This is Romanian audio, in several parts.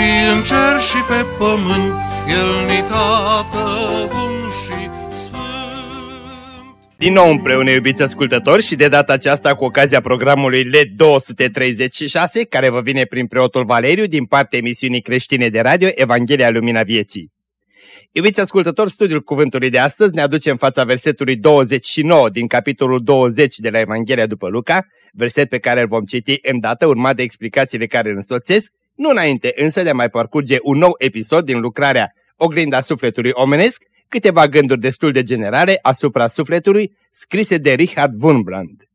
și în cer și pe pământ, El ni tată bun și din nou împreună, iubiți ascultători, și de data aceasta cu ocazia programului LED 236, care vă vine prin preotul Valeriu din partea emisiunii creștine de radio Evanghelia Lumina Vieții. Iubiți ascultători, studiul cuvântului de astăzi ne aduce în fața versetului 29 din capitolul 20 de la Evanghelia după Luca, verset pe care îl vom citi îndată, urmat de explicațiile care îl însoțesc, nu înainte însă de a mai parcurge un nou episod din lucrarea Oglinda Sufletului Omenesc, câteva gânduri destul de generale asupra sufletului scrise de Richard Wurmbrand.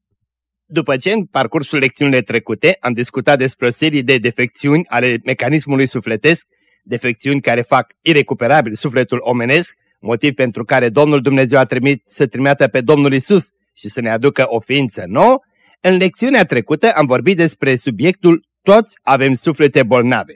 După ce în parcursul lecțiunile trecute am discutat despre o serie de defecțiuni ale mecanismului sufletesc, defecțiuni care fac irecuperabil sufletul omenesc, motiv pentru care Domnul Dumnezeu a trimit să trimită pe Domnul Isus și să ne aducă o ființă nouă, în lecțiunea trecută am vorbit despre subiectul Toți avem suflete bolnave.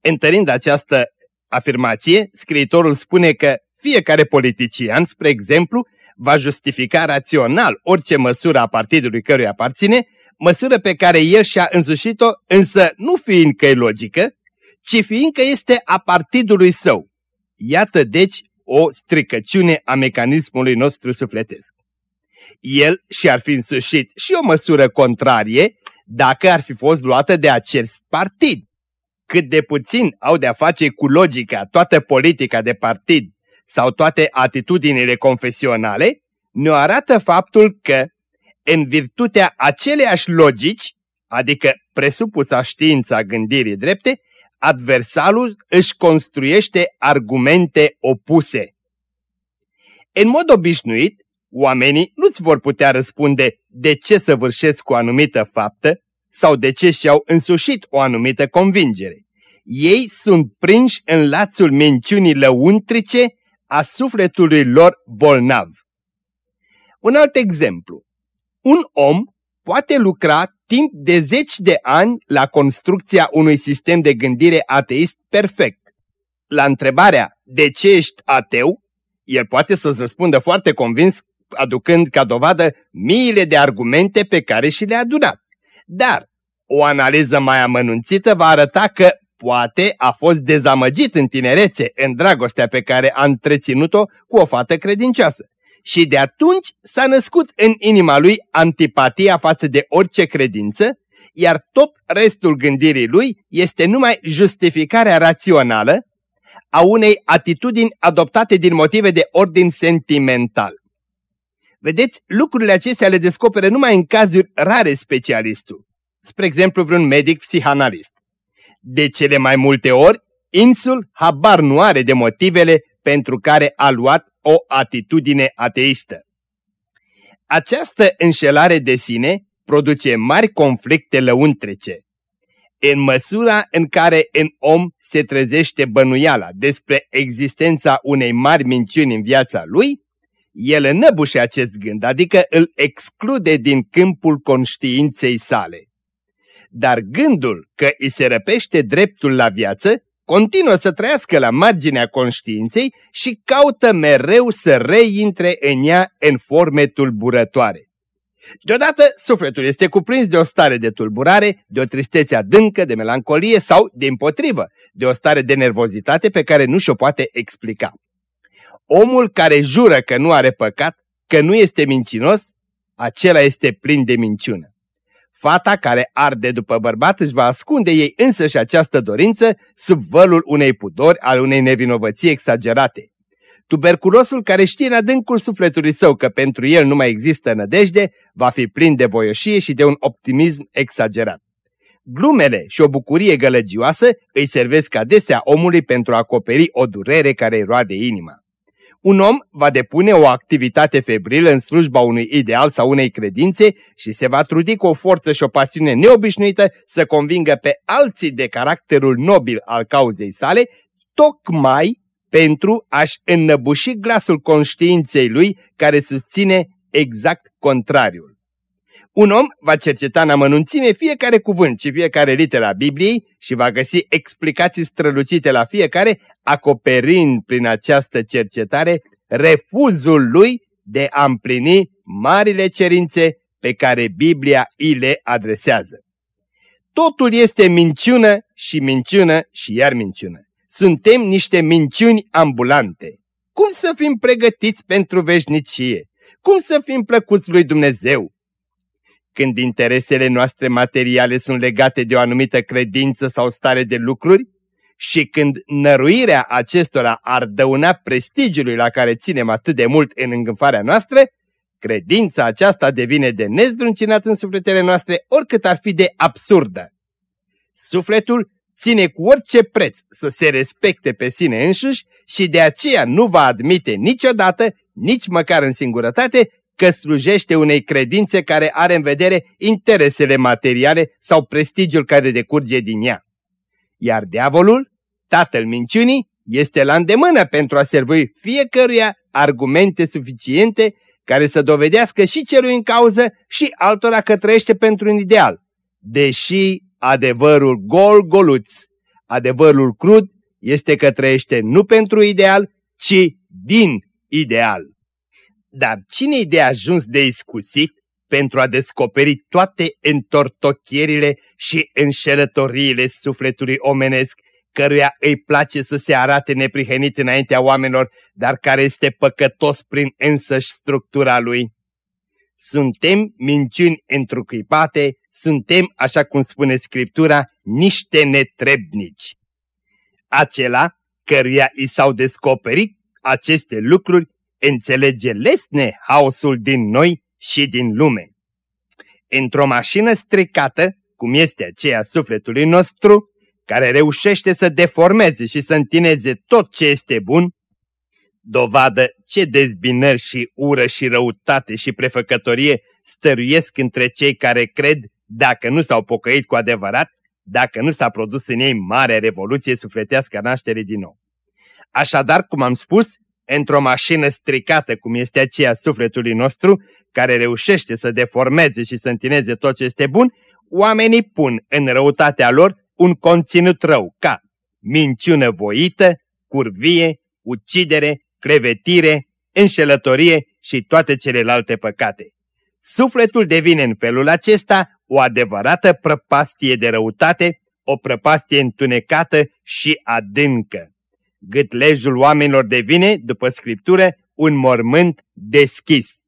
Întărind această afirmație, scriitorul spune că fiecare politician, spre exemplu, va justifica rațional orice măsură a partidului căruia aparține, măsură pe care el și-a însușit-o, însă nu fiind că e logică, ci fiindcă este a partidului său. Iată deci o stricăciune a mecanismului nostru sufletesc. El și-ar fi însușit și o măsură contrarie dacă ar fi fost luată de acest partid. Cât de puțin au de-a face cu logica toată politica de partid sau toate atitudinile confesionale, ne arată faptul că, în virtutea aceleiași logici, adică presupusa știința gândirii drepte, adversarul își construiește argumente opuse. În mod obișnuit, oamenii nu-ți vor putea răspunde de ce săvârșesc o anumită faptă sau de ce și-au însușit o anumită convingere. Ei sunt prinși în lațul minciunii lăuntrice a sufletului lor bolnav. Un alt exemplu. Un om poate lucra timp de zeci de ani la construcția unui sistem de gândire ateist perfect. La întrebarea de ce ești ateu, el poate să-ți răspundă foarte convins, aducând ca dovadă miile de argumente pe care și le-a adunat. Dar o analiză mai amănunțită va arăta că Poate a fost dezamăgit în tinerețe în dragostea pe care a întreținut-o cu o fată credincioasă. Și de atunci s-a născut în inima lui antipatia față de orice credință, iar tot restul gândirii lui este numai justificarea rațională a unei atitudini adoptate din motive de ordin sentimental. Vedeți, lucrurile acestea le descoperă numai în cazuri rare specialistul, spre exemplu vreun medic psihanalist. De cele mai multe ori, insul habar nu are de motivele pentru care a luat o atitudine ateistă. Această înșelare de sine produce mari conflicte lăuntrece. În măsura în care în om se trezește bănuiala despre existența unei mari minciuni în viața lui, el înăbușe acest gând, adică îl exclude din câmpul conștiinței sale dar gândul că îi se răpește dreptul la viață continuă să trăiască la marginea conștiinței și caută mereu să reintre în ea în forme tulburătoare. Deodată sufletul este cuprins de o stare de tulburare, de o tristețe adâncă, de melancolie sau, din potrivă, de o stare de nervozitate pe care nu și-o poate explica. Omul care jură că nu are păcat, că nu este mincinos, acela este plin de minciună. Fata care arde după bărbat își va ascunde ei însă și această dorință sub vălul unei pudori al unei nevinovății exagerate. Tuberculosul care știe în adâncul sufletului său că pentru el nu mai există nădejde, va fi plin de voioșie și de un optimism exagerat. Glumele și o bucurie gălăgioasă îi servesc adesea omului pentru a acoperi o durere care îi roade inima. Un om va depune o activitate febrilă în slujba unui ideal sau unei credințe și se va trudi cu o forță și o pasiune neobișnuită să convingă pe alții de caracterul nobil al cauzei sale, tocmai pentru a-și înnăbuși glasul conștiinței lui care susține exact contrariul. Un om va cerceta în amănunțime fiecare cuvânt și fiecare literă a Bibliei și va găsi explicații strălucite la fiecare, acoperind prin această cercetare refuzul lui de a împlini marile cerințe pe care Biblia îi le adresează. Totul este minciună și minciună și iar minciună. Suntem niște minciuni ambulante. Cum să fim pregătiți pentru veșnicie? Cum să fim plăcuți lui Dumnezeu? când interesele noastre materiale sunt legate de o anumită credință sau stare de lucruri și când năruirea acestora ar dăuna prestigiului la care ținem atât de mult în îngânfarea noastră, credința aceasta devine de nezdruncinat în sufletele noastre oricât ar fi de absurdă. Sufletul ține cu orice preț să se respecte pe sine însuși și de aceea nu va admite niciodată, nici măcar în singurătate, că slujește unei credințe care are în vedere interesele materiale sau prestigiul care decurge din ea. Iar diavolul, tatăl minciunii, este la îndemână pentru a servi fiecăruia argumente suficiente care să dovedească și celui în cauză și altora că trăiește pentru un ideal. Deși adevărul gol-goluț, adevărul crud, este că trăiește nu pentru ideal, ci din ideal. Dar cine-i de ajuns de iscusit pentru a descoperi toate întortochierile și înșelătoriile sufletului omenesc, căruia îi place să se arate neprihănit înaintea oamenilor, dar care este păcătos prin însăși structura lui? Suntem minciuni întrucuipate, suntem, așa cum spune Scriptura, niște netrebnici. Acela căruia i s-au descoperit aceste lucruri înțelege lesne haosul din noi și din lume. Într-o mașină stricată, cum este aceea sufletului nostru, care reușește să deformeze și să întineze tot ce este bun, dovadă ce dezbinări și ură și răutate și prefăcătorie stăruiesc între cei care cred, dacă nu s-au pocăit cu adevărat, dacă nu s-a produs în ei mare revoluție sufletească naștere din nou. Așadar, cum am spus, într-o mașină stricată cum este aceea sufletului nostru, care reușește să deformeze și să întineze tot ce este bun, oamenii pun în răutatea lor un conținut rău, ca minciună voită, curvie, ucidere, crevetire, înșelătorie și toate celelalte păcate. Sufletul devine în felul acesta o adevărată prăpastie de răutate, o prăpastie întunecată și adâncă gâtlejul oamenilor devine, după Scriptură, un mormânt deschis.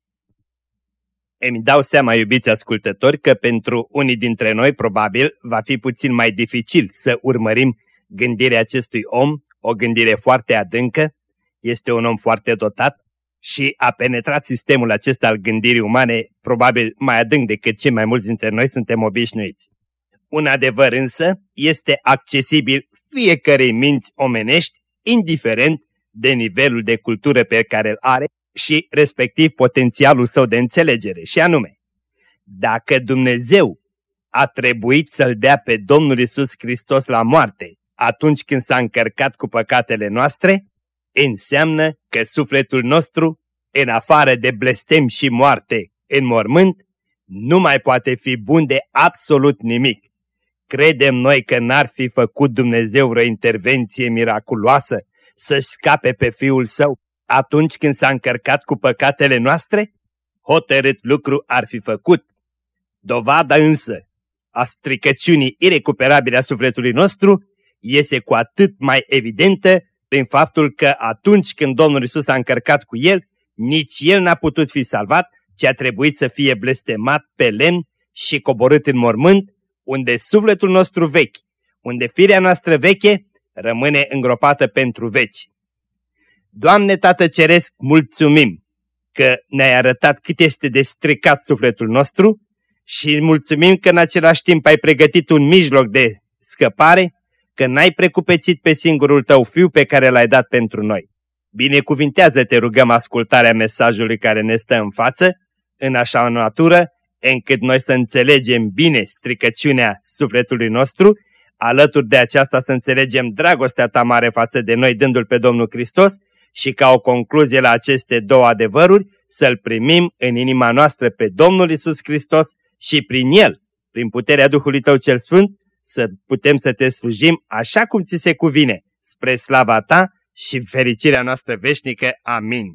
Îmi dau seama, iubiți ascultători, că pentru unii dintre noi probabil va fi puțin mai dificil să urmărim gândirea acestui om, o gândire foarte adâncă, este un om foarte dotat și a penetrat sistemul acesta al gândirii umane probabil mai adânc decât cei mai mulți dintre noi suntem obișnuiți. Un adevăr însă este accesibil fiecărei minți omenești indiferent de nivelul de cultură pe care îl are și respectiv potențialul său de înțelegere, și anume, dacă Dumnezeu a trebuit să-L dea pe Domnul Isus Hristos la moarte atunci când s-a încărcat cu păcatele noastre, înseamnă că sufletul nostru, în afară de blestem și moarte în mormânt, nu mai poate fi bun de absolut nimic. Credem noi că n-ar fi făcut Dumnezeu vreo intervenție miraculoasă să-și scape pe Fiul Său atunci când s-a încărcat cu păcatele noastre? Hotărât lucru ar fi făcut. Dovada însă a stricăciunii irecuperabile a sufletului nostru iese cu atât mai evidentă prin faptul că atunci când Domnul Isus a încărcat cu el, nici el n-a putut fi salvat, ci a trebuit să fie blestemat pe lemn și coborât în mormânt unde sufletul nostru vechi, unde firea noastră veche rămâne îngropată pentru veci. Doamne Tată Ceresc, mulțumim că ne-ai arătat cât este de stricat sufletul nostru și mulțumim că în același timp ai pregătit un mijloc de scăpare, că n-ai precupețit pe singurul tău fiu pe care l-ai dat pentru noi. Binecuvintează, te rugăm, ascultarea mesajului care ne stă în față, în așa natură, încât noi să înțelegem bine stricăciunea sufletului nostru, alături de aceasta să înțelegem dragostea ta mare față de noi, dându-L pe Domnul Hristos și ca o concluzie la aceste două adevăruri, să-L primim în inima noastră pe Domnul Isus Hristos și prin El, prin puterea Duhului Tău cel Sfânt, să putem să te slujim așa cum ți se cuvine, spre slava Ta și fericirea noastră veșnică. Amin.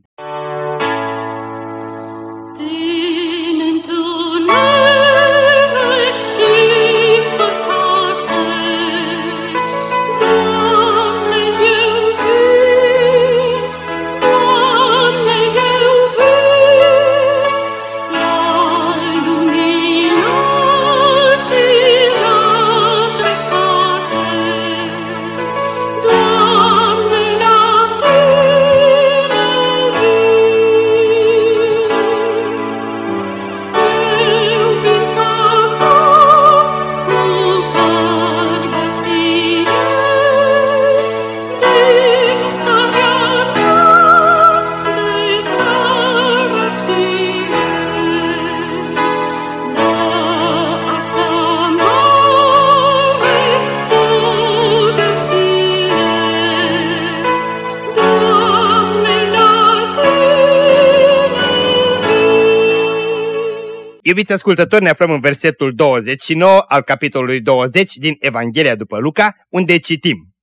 Iubiți ascultători, ne aflăm în versetul 29 al capitolului 20 din Evanghelia după Luca, unde citim.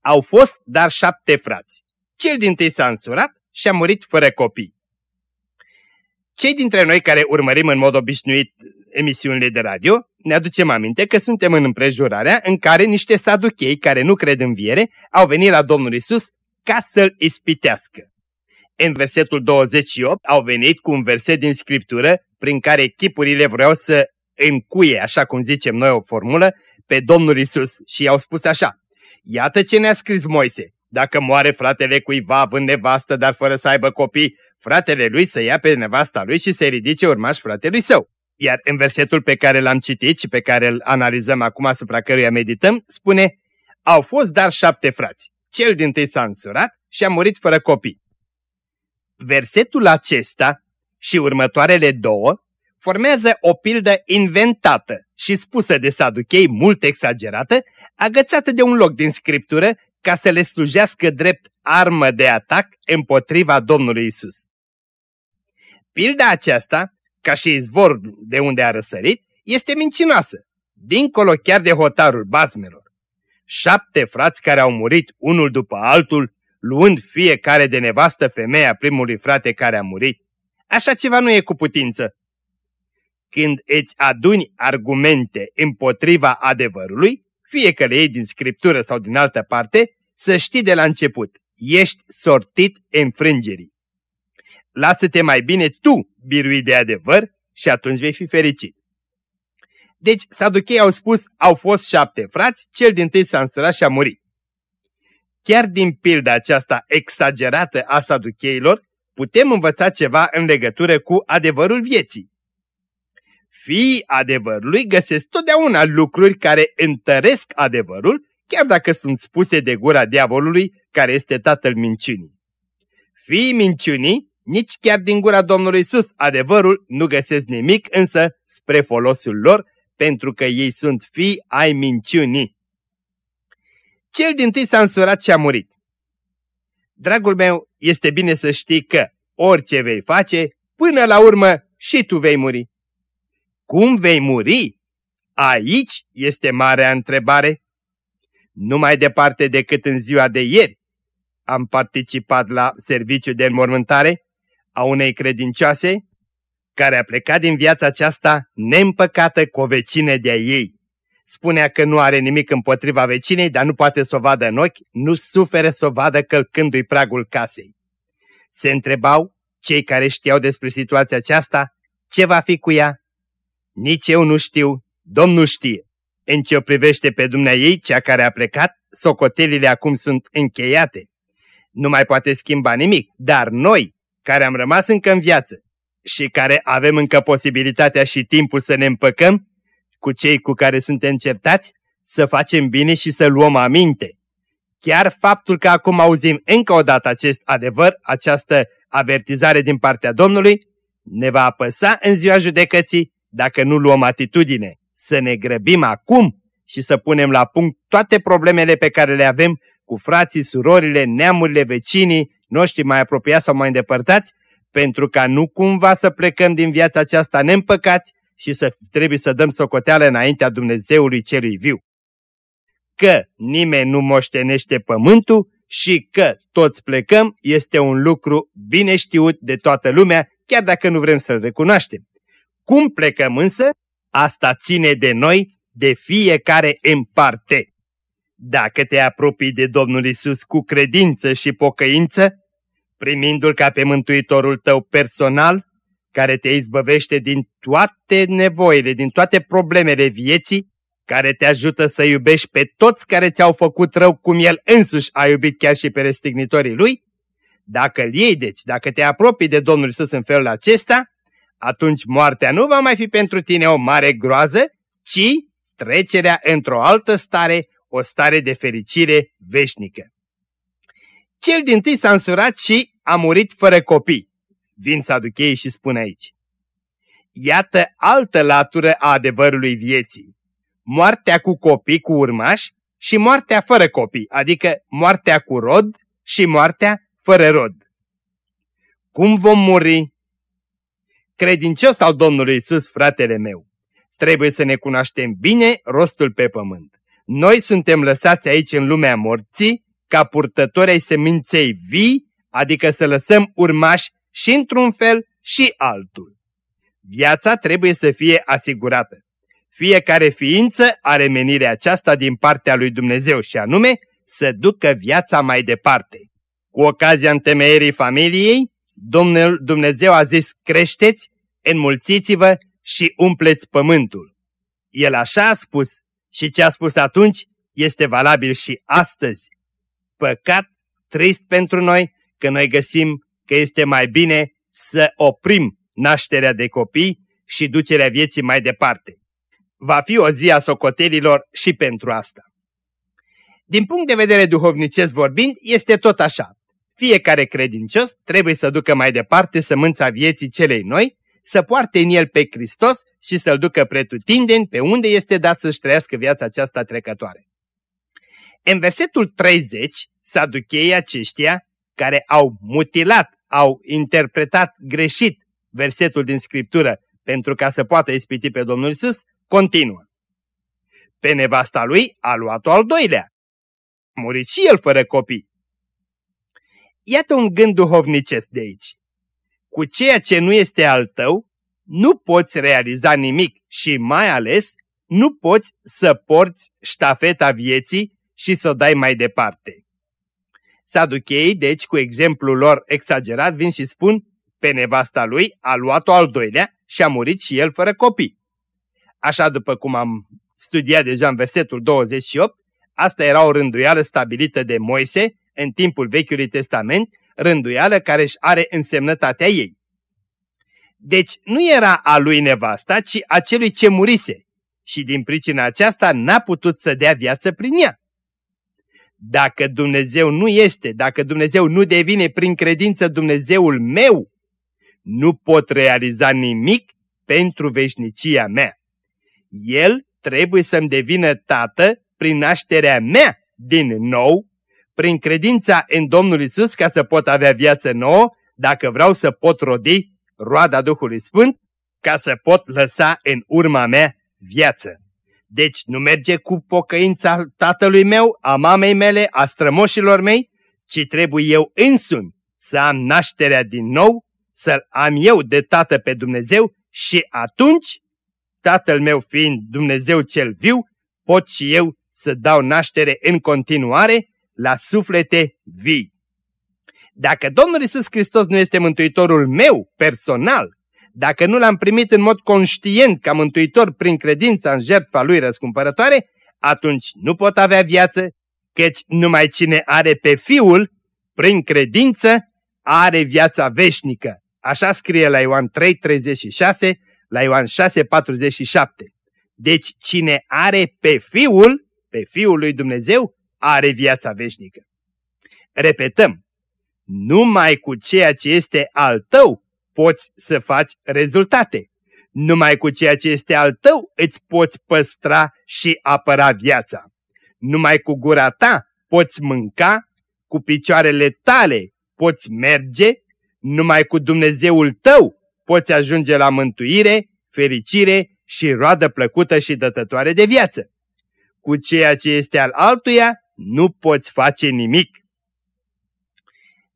Au fost dar șapte frați. Cel din tâi s-a însurat și a murit fără copii. Cei dintre noi care urmărim în mod obișnuit emisiunile de radio, ne aducem aminte că suntem în împrejurarea în care niște saduchei care nu cred în viere au venit la Domnul Isus ca să-l ispitească. În versetul 28 au venit cu un verset din Scriptură prin care chipurile vreau să încuie, așa cum zicem noi o formulă, pe Domnul Isus și i-au spus așa. Iată ce ne-a scris Moise. Dacă moare fratele cuiva având nevastă, dar fără să aibă copii, fratele lui să ia pe nevasta lui și să ridice urmaș fratelui său. Iar în versetul pe care l-am citit și pe care îl analizăm acum asupra căruia medităm, spune Au fost dar șapte frați. Cel din tâi s-a însurat și a murit fără copii. Versetul acesta și următoarele două formează o pildă inventată și spusă de saduchei mult exagerată, agățată de un loc din scriptură ca să le slujească drept armă de atac împotriva Domnului Isus. Pilda aceasta, ca și izvor de unde a răsărit, este mincinoasă, dincolo chiar de hotarul bazmelor. Șapte frați care au murit unul după altul, luând fiecare de nevastă femeia primului frate care a murit. Așa ceva nu e cu putință. Când îți aduni argumente împotriva adevărului, fie că le iei din scriptură sau din altă parte, să știi de la început, ești sortit în frângerii. Lasă-te mai bine tu birui de adevăr și atunci vei fi fericit. Deci, saduchei au spus, au fost șapte frați, cel din tâi s-a însurat și a murit. Chiar din pilda aceasta exagerată a saducheilor, putem învăța ceva în legătură cu adevărul vieții. Fiii adevărului găsesc totdeauna lucruri care întăresc adevărul, chiar dacă sunt spuse de gura diavolului, care este tatăl minciunii. Fiii minciunii, nici chiar din gura Domnului Isus, adevărul nu găsesc nimic, însă spre folosul lor, pentru că ei sunt fii ai minciunii. Cel din tâi s-a însurat și a murit. Dragul meu, este bine să știi că orice vei face, până la urmă și tu vei muri. Cum vei muri? Aici este marea întrebare. Nu mai departe decât în ziua de ieri am participat la serviciu de înmormântare a unei credincioase care a plecat din viața aceasta neîmpăcată cu o vecine de-a ei. Spunea că nu are nimic împotriva vecinei, dar nu poate să o vadă în ochi, nu suferă să o vadă călcându-i pragul casei. Se întrebau cei care știau despre situația aceasta, ce va fi cu ea? Nici eu nu știu, Domnul știe. În ce o privește pe dumnea ei, cea care a plecat, socotelile acum sunt încheiate. Nu mai poate schimba nimic, dar noi, care am rămas încă în viață și care avem încă posibilitatea și timpul să ne împăcăm cu cei cu care suntem certați, să facem bine și să luăm aminte. Chiar faptul că acum auzim încă o dată acest adevăr, această avertizare din partea Domnului, ne va apăsa în ziua judecății dacă nu luăm atitudine, să ne grăbim acum și să punem la punct toate problemele pe care le avem cu frații, surorile, neamurile, vecinii noștri mai apropiați sau mai îndepărtați, pentru ca nu cumva să plecăm din viața aceasta neîmpăcați și să trebuie să dăm socoteală înaintea Dumnezeului celui viu. Că nimeni nu moștenește pământul și că toți plecăm este un lucru bine știut de toată lumea, chiar dacă nu vrem să-l recunoaștem. Cum plecăm însă, asta ține de noi, de fiecare în parte. Dacă te apropii de Domnul Isus cu credință și pocăință, primindu-L ca pe Mântuitorul tău personal, care te izbăvește din toate nevoile, din toate problemele vieții, care te ajută să iubești pe toți care ți-au făcut rău cum El însuși a iubit chiar și pe restignitorii Lui, dacă îl iei, deci, dacă te apropii de Domnul Isus în felul acesta, atunci moartea nu va mai fi pentru tine o mare groază, ci trecerea într-o altă stare, o stare de fericire veșnică. Cel din tâi s-a însurat și a murit fără copii. Vin saducheii și spun aici. Iată altă latură a adevărului vieții. Moartea cu copii, cu urmași și moartea fără copii, adică moartea cu rod și moartea fără rod. Cum vom muri? Credincios al Domnului Isus, fratele meu, trebuie să ne cunoaștem bine rostul pe pământ. Noi suntem lăsați aici în lumea morții ca purtători ai seminței vii, adică să lăsăm urmași și într-un fel și altul. Viața trebuie să fie asigurată. Fiecare ființă are menirea aceasta din partea lui Dumnezeu și anume să ducă viața mai departe. Cu ocazia întemeierii familiei, Domnul Dumnezeu a zis creșteți, înmulțiți-vă și umpleți pământul. El așa a spus și ce a spus atunci este valabil și astăzi. Păcat, trist pentru noi, că noi găsim că este mai bine să oprim nașterea de copii și ducerea vieții mai departe. Va fi o zi a socotelilor și pentru asta. Din punct de vedere duhovnicesc vorbind, este tot așa. Fiecare credincios trebuie să ducă mai departe sămânța vieții celei noi, să poarte în el pe Hristos și să-l ducă pretutindeni pe unde este dat să-și trăiască viața aceasta trecătoare. În versetul 30, saducheii aceștia, care au mutilat, au interpretat greșit versetul din Scriptură pentru ca să poată ispiti pe Domnul Isus, continuă. Pe nevasta lui a luat-o al doilea. A murit și el fără copii. Iată un gând duhovnicesc de aici. Cu ceea ce nu este al tău, nu poți realiza nimic și mai ales nu poți să porți ștafeta vieții și să o dai mai departe. Saducheii, deci, cu exemplul lor exagerat, vin și spun, pe nevasta lui a luat-o al doilea și a murit și el fără copii. Așa după cum am studiat deja în versetul 28, asta era o rânduială stabilită de Moise în timpul Vechiului Testament, rânduială care își are însemnătatea ei. Deci nu era a lui nevasta, ci a celui ce murise și din pricina aceasta n-a putut să dea viață prin ea. Dacă Dumnezeu nu este, dacă Dumnezeu nu devine prin credință Dumnezeul meu, nu pot realiza nimic pentru veșnicia mea. El trebuie să-mi devină tată prin nașterea mea din nou, prin credința în Domnul Isus ca să pot avea viață nouă, dacă vreau să pot rodi roada Duhului Sfânt, ca să pot lăsa în urma mea viață. Deci nu merge cu pocăința tatălui meu, a mamei mele, a strămoșilor mei, ci trebuie eu însumi să am nașterea din nou, să-L am eu de tată pe Dumnezeu și atunci, tatăl meu fiind Dumnezeu cel viu, pot și eu să dau naștere în continuare la suflete vii. Dacă Domnul Isus Hristos nu este Mântuitorul meu personal, dacă nu l-am primit în mod conștient ca mântuitor prin credința în jertfa lui răscumpărătoare, atunci nu pot avea viață, căci numai cine are pe Fiul, prin credință, are viața veșnică. Așa scrie la Ioan 3,36, la Ioan 6,47. Deci cine are pe Fiul, pe Fiul lui Dumnezeu, are viața veșnică. Repetăm, numai cu ceea ce este al tău poți să faci rezultate. Numai cu ceea ce este al tău îți poți păstra și apăra viața. Numai cu gura ta poți mânca, cu picioarele tale poți merge, numai cu Dumnezeul tău poți ajunge la mântuire, fericire și roadă plăcută și dătătoare de viață. Cu ceea ce este al altuia nu poți face nimic.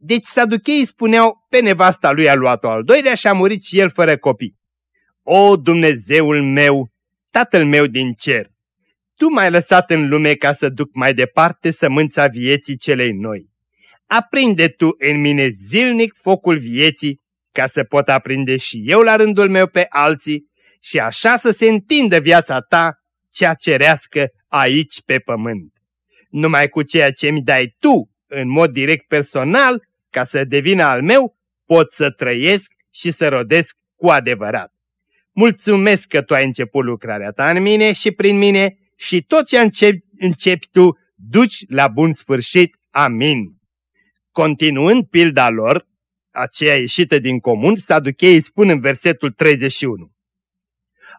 Deci saducheii spuneau, pe nevasta lui a luat-o al doilea și a murit și el fără copii. O, Dumnezeul meu, Tatăl meu din cer, Tu m-ai lăsat în lume ca să duc mai departe sămânța vieții celei noi. Aprinde Tu în mine zilnic focul vieții, ca să pot aprinde și eu la rândul meu pe alții și așa să se întindă viața Ta, cea cerească aici pe pământ. Numai cu ceea ce mi dai Tu, în mod direct personal, ca să devină al meu, pot să trăiesc și să rodesc cu adevărat. Mulțumesc că Tu ai început lucrarea Ta în mine și prin mine și tot ce începi, începi Tu, duci la bun sfârșit. Amin. Continuând pilda lor, aceea ieșită din comun, Saducheii spun în versetul 31.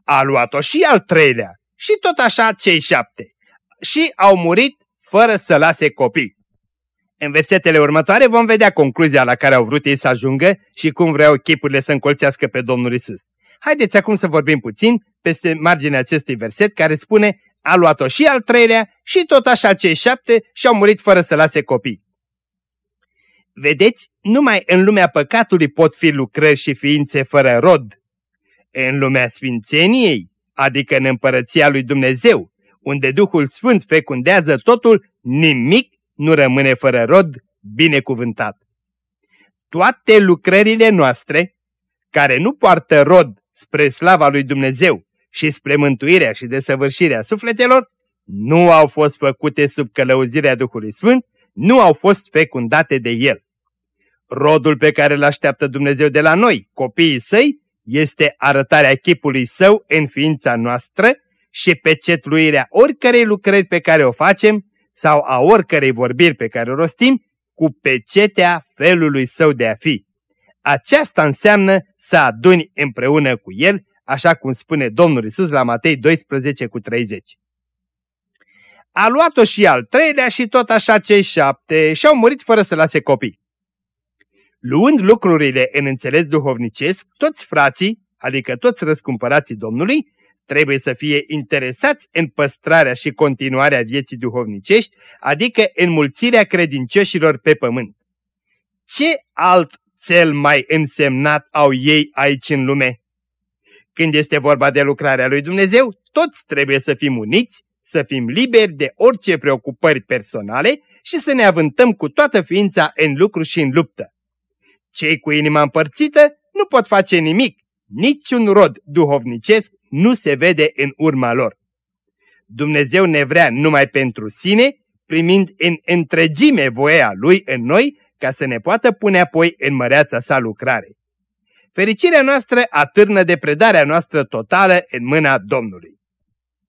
A luat-o și al treilea și tot așa cei șapte și au murit fără să lase copii. În versetele următoare vom vedea concluzia la care au vrut ei să ajungă și cum vreau chipurile să încolțească pe Domnul Isus. Haideți acum să vorbim puțin peste marginea acestui verset care spune a luat-o și al treilea și tot așa cei șapte și-au murit fără să lase copii. Vedeți, numai în lumea păcatului pot fi lucrări și ființe fără rod. În lumea sfințeniei, adică în împărăția lui Dumnezeu, unde Duhul Sfânt fecundează totul, nimic nu rămâne fără rod binecuvântat. Toate lucrările noastre, care nu poartă rod spre slava lui Dumnezeu și spre mântuirea și desăvârșirea sufletelor, nu au fost făcute sub călăuzirea Duhului Sfânt, nu au fost fecundate de El. Rodul pe care îl așteaptă Dumnezeu de la noi, copiii săi, este arătarea chipului său în ființa noastră și pecetluirea oricărei lucrări pe care o facem sau a oricărei vorbiri pe care o rostim cu pecetea felului său de a fi. Aceasta înseamnă să aduni împreună cu el, așa cum spune Domnul Isus la Matei 12 cu 30. A luat-o și al treilea și tot așa cei șapte și au murit fără să lase copii. Luând lucrurile în înțeles duhovnicesc, toți frații, adică toți răscumpărații Domnului, trebuie să fie interesați în păstrarea și continuarea vieții duhovnicești, adică în mulțirea credincioșilor pe pământ. Ce alt cel mai însemnat au ei aici în lume? Când este vorba de lucrarea lui Dumnezeu, toți trebuie să fim uniți, să fim liberi de orice preocupări personale și să ne avântăm cu toată ființa în lucru și în luptă. Cei cu inima împărțită nu pot face nimic, niciun rod duhovnicesc nu se vede în urma lor. Dumnezeu ne vrea numai pentru sine, primind în întregime voia Lui în noi, ca să ne poată pune apoi în măreața sa lucrare. Fericirea noastră atârnă de predarea noastră totală în mâna Domnului.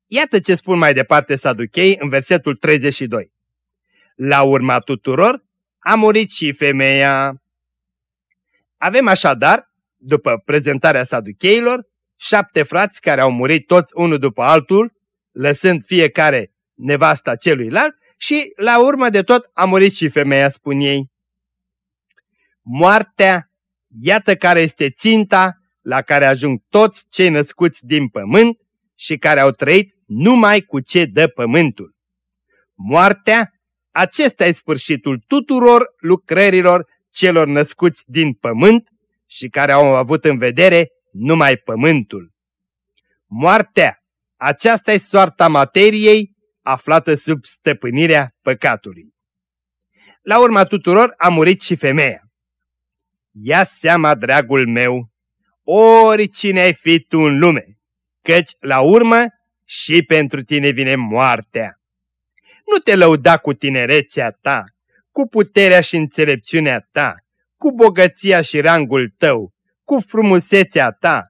Iată ce spun mai departe Saduchei în versetul 32. La urma tuturor a murit și femeia. Avem așadar, după prezentarea saducheilor, șapte frați care au murit toți unul după altul, lăsând fiecare nevasta celuilalt și la urmă de tot a murit și femeia, spun ei. Moartea, iată care este ținta la care ajung toți cei născuți din pământ și care au trăit numai cu ce dă pământul. Moartea, acesta e sfârșitul tuturor lucrărilor celor născuți din pământ și care au avut în vedere numai pământul. Moartea, aceasta e soarta materiei aflată sub stăpânirea păcatului. La urma tuturor a murit și femeia. Ia seama, dragul meu, oricine ai fi tu în lume, căci la urmă și pentru tine vine moartea. Nu te lăuda cu tinerețea ta, cu puterea și înțelepciunea ta, cu bogăția și rangul tău, cu frumusețea ta,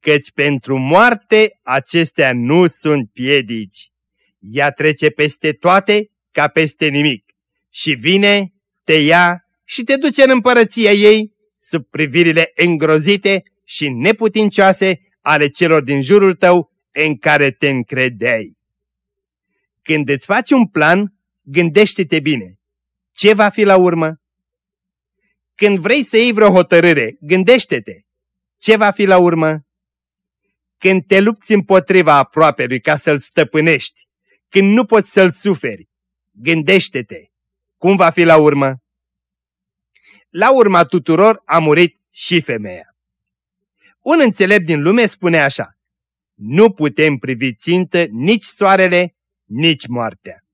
căci pentru moarte acestea nu sunt piedici. Ea trece peste toate ca peste nimic și vine, te ia și te duce în împărăția ei sub privirile îngrozite și neputincioase ale celor din jurul tău în care te încredeai. Când îți faci un plan, gândește-te bine. Ce va fi la urmă? Când vrei să iei vreo hotărâre, gândește-te. Ce va fi la urmă? Când te lupți împotriva aproapelui ca să-l stăpânești, când nu poți să-l suferi, gândește-te. Cum va fi la urmă? La urma tuturor a murit și femeia. Un înțelept din lume spune așa, nu putem privi țintă nici soarele, nici moartea.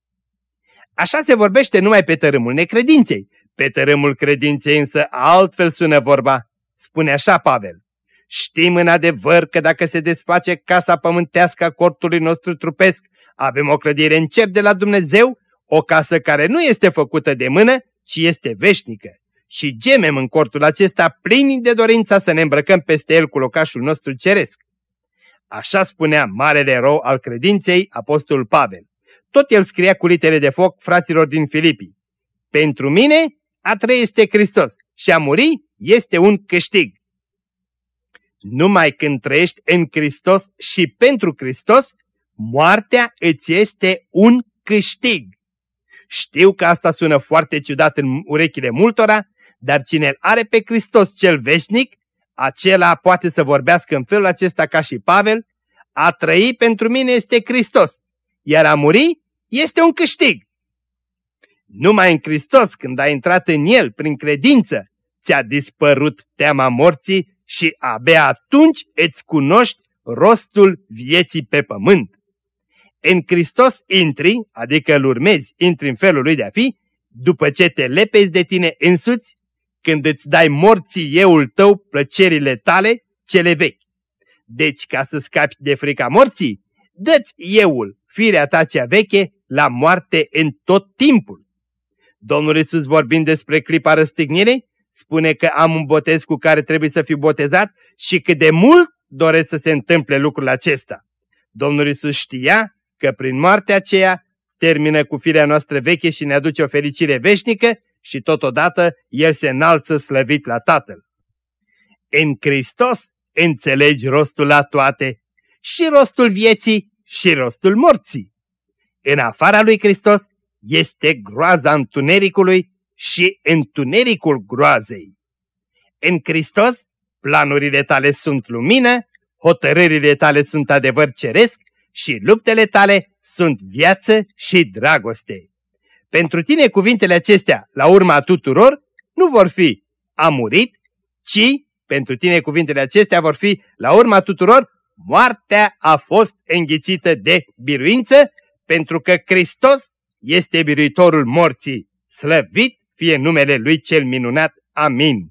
Așa se vorbește numai pe tărâmul necredinței. Pe tărâmul credinței însă altfel sună vorba. Spune așa Pavel. Știm în adevăr că dacă se desface casa pământească a cortului nostru trupesc, avem o clădire în cer de la Dumnezeu, o casă care nu este făcută de mână, ci este veșnică. Și gemem în cortul acesta plini de dorința să ne îmbrăcăm peste el cu locașul nostru ceresc. Așa spunea marele erou al credinței, apostolul Pavel. Tot el scria cu litere de foc fraților din Filipii. Pentru mine, a trăi este Hristos și a muri este un câștig. Numai când trăiești în Hristos și pentru Hristos, moartea îți este un câștig. Știu că asta sună foarte ciudat în urechile multora, dar cine îl are pe Hristos cel veșnic, acela poate să vorbească în felul acesta ca și Pavel, a trăi pentru mine este Hristos, iar a muri este un câștig. Numai în Hristos, când ai intrat în El prin credință, ți-a dispărut teama morții și abia atunci îți cunoști rostul vieții pe pământ. În Hristos intri, adică îl urmezi, intri în felul lui de a fi, după ce te lepezi de tine însuți, când îți dai morții euul tău plăcerile tale, cele vechi. Deci, ca să scapi de frica morții, dă-ți euul, firea ta cea veche, la moarte în tot timpul. Domnul Iisus vorbind despre clipa răstignirei, spune că am un botez cu care trebuie să fiu botezat și cât de mult doresc să se întâmple lucrul acesta. Domnul Iisus știa că prin moartea aceea termină cu firea noastră veche și ne aduce o fericire veșnică și totodată El se înalță slăvit la Tatăl. În Hristos înțelegi rostul la toate, și rostul vieții și rostul morții. În afara lui Hristos este groaza întunericului și întunericul groazei. În Hristos, planurile tale sunt lumină, hotărârile tale sunt adevăr ceresc și luptele tale sunt viață și dragoste. Pentru tine cuvintele acestea, la urma tuturor, nu vor fi a murit, ci pentru tine cuvintele acestea vor fi, la urma tuturor, moartea a fost înghițită de biruință, pentru că Hristos este biruitorul morții. Slăvit fie numele Lui cel minunat. Amin.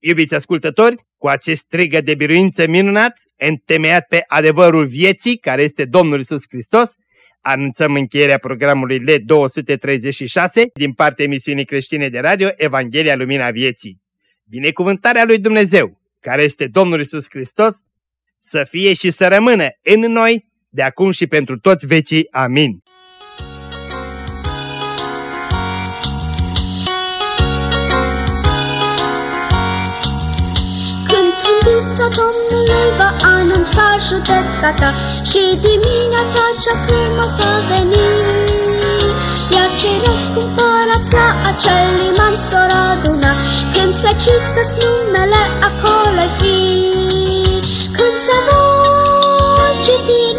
Iubiți ascultători, cu acest strigă de biruință minunat, întemeiat pe adevărul vieții, care este Domnul Isus Hristos, anunțăm încheierea programului L236 din partea emisiunii creștine de radio Evanghelia Lumina Vieții. Binecuvântarea lui Dumnezeu, care este Domnul Isus Hristos, să fie și să rămână în noi, de acum și pentru toți vecii. Amin. Trâmbița Domnului va anunța judecata și dimineața cea frumoasă veni. Iar cei răscumpărați la acel liman s-or aduna, când se cită numele acolo fi. Când se va citi